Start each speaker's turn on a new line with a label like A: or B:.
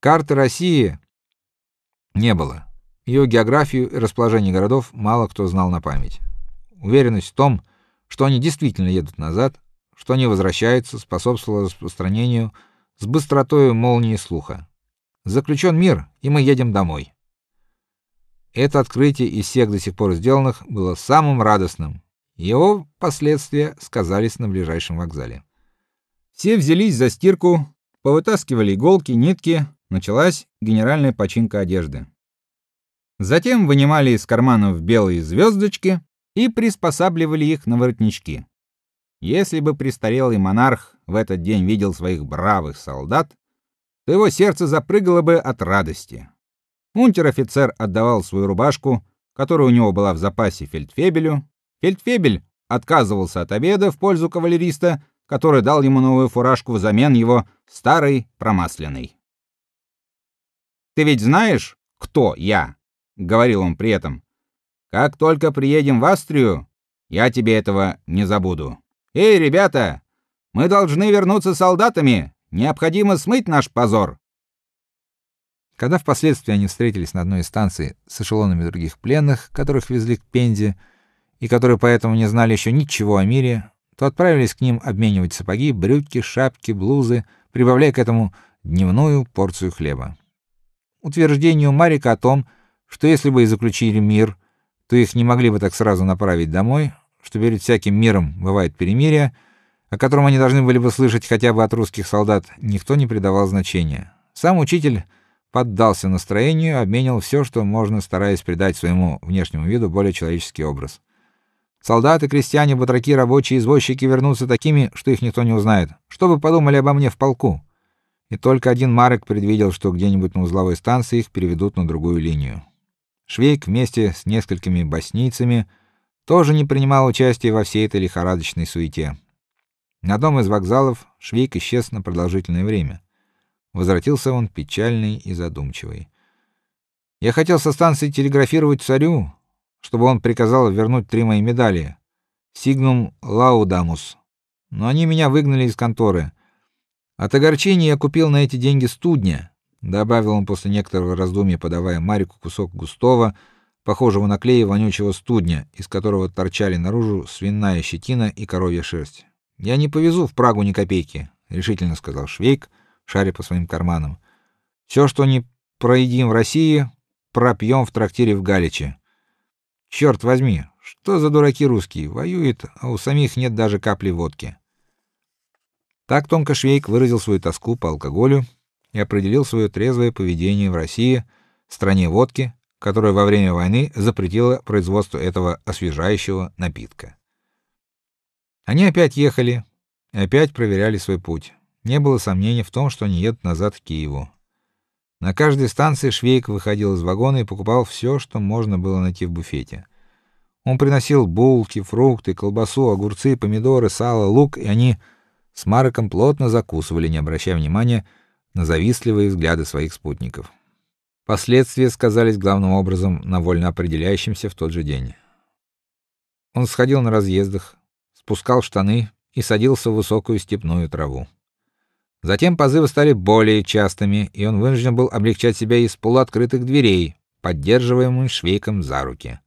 A: Карты России не было. Ее географию и расположение городов мало кто знал на память. Уверенность в том, что они действительно едут назад, что они возвращаются, способствовала распространению с быстротой молнии слуха. Заключен мир, и мы едем домой. Это открытие из всех до сих пор сделанных было самым радостным. Его последствия сказались на ближайшем вокзале. Все взялись за стирку, повытаскивали иголки, нитки, началась генеральная починка одежды. Затем вынимали из карманов белые звездочки и приспосабливали их на воротнички. Если бы престарелый монарх в этот день видел своих бравых солдат, то его сердце запрыгало бы от радости. Унтер-офицер отдавал свою рубашку, которая у него была в запасе фельдфебелю. Фельдфебель отказывался от обеда в пользу кавалериста, который дал ему новую фуражку взамен его старой промасленной. Ты ведь знаешь, кто я? говорил он при этом. Как только приедем в Австрию, я тебе этого не забуду. Эй, ребята, мы должны вернуться солдатами. Необходимо смыть наш позор. Когда впоследствии они встретились на одной из станций с эшелонами других пленных, которых везли к Пензе, и которые поэтому не знали еще ничего о мире, то отправились к ним обменивать сапоги, брюки, шапки, блузы, прибавляя к этому дневную порцию хлеба. Утверждению Марика о том, что если бы и заключили мир, то их не могли бы так сразу направить домой, что перед всяким миром бывает перемирие, о котором они должны были бы слышать хотя бы от русских солдат, никто не придавал значения. Сам учитель поддался настроению, обменял все, что можно, стараясь придать своему внешнему виду более человеческий образ. Солдаты, крестьяне, батраки, рабочие, извозчики вернутся такими, что их никто не узнает. Что бы подумали обо мне в полку? И только один Марек предвидел, что где-нибудь на узловой станции их переведут на другую линию. Швейк вместе с несколькими боснийцами тоже не принимал участия во всей этой лихорадочной суете. На одном из вокзалов Швейк исчез на продолжительное время. Возвратился он печальный и задумчивый. Я хотел со станции телеграфировать царю, чтобы он приказал вернуть три мои медали. Сигнум лаудамус. Но они меня выгнали из конторы. От огорчения я купил на эти деньги студня добавил он после некоторого раздумья, подавая Марику кусок густого, похожего на клей вонючего студня, из которого торчали наружу свиная щетина и коровья шерсть. Я не повезу в Прагу ни копейки, решительно сказал Швейк, шаря по своим карманам. Все, что не проедим в России, пропьем в трактире в Галиче. Черт возьми, что за дураки русские, воюют, а у самих нет даже капли водки. Так тонко Швейк выразил свою тоску по алкоголю и определил свое трезвое поведение в России, стране водки, которая во время войны запретила производство этого освежающего напитка. Они опять ехали и опять проверяли свой путь. Не было сомнений в том, что они едут назад к Киеву. На каждой станции Швейк выходил из вагона и покупал все, что можно было найти в буфете. Он приносил булки, фрукты, колбасу, огурцы, помидоры, сало, лук, и они с Марком плотно закусывали, не обращая внимания на завистливые взгляды своих спутников. Последствия сказались главным образом на вольно определяющемся в тот же день. Он сходил на разъездах, спускал штаны и садился в высокую степную траву. Затем позывы стали более частыми, и он вынужден был облегчать себя из полуоткрытых дверей, поддерживаемым швейком за руки.